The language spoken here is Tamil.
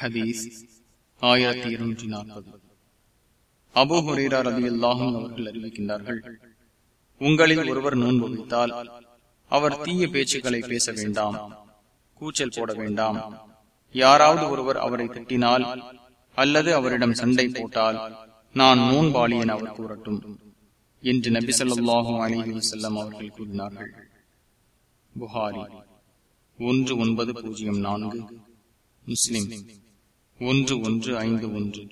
ஹதீஸ் ஆயிரத்தி இருநூற்றி நாற்பது. அபு ஹுரேரா அல்லாஹும் அவர்கள் அறிவிக்கின்றார்கள் உங்களில் ஒருவர் நோன்பு வைத்தால் அவர் தீய பேச்சுக்களை பேச வேண்டாம் கூச்சல் போட வேண்டாம். யாராவது ஒருவர் அவரை திட்டினால் அல்லது அவரிடம் சண்டை போட்டால் நான் நோன்பாளி என அவர் கூறட்டும் என்று நபி சொல்லாஹும் அலிஹி வசல்லம் அவர்கள் கூறினார்கள். புகாரி ஒன்று ஒன்பது பூஜ்ஜியம் நான்கு முஸ்லிம். ஒன்று ஒன்று ஐந்து ஒன்று.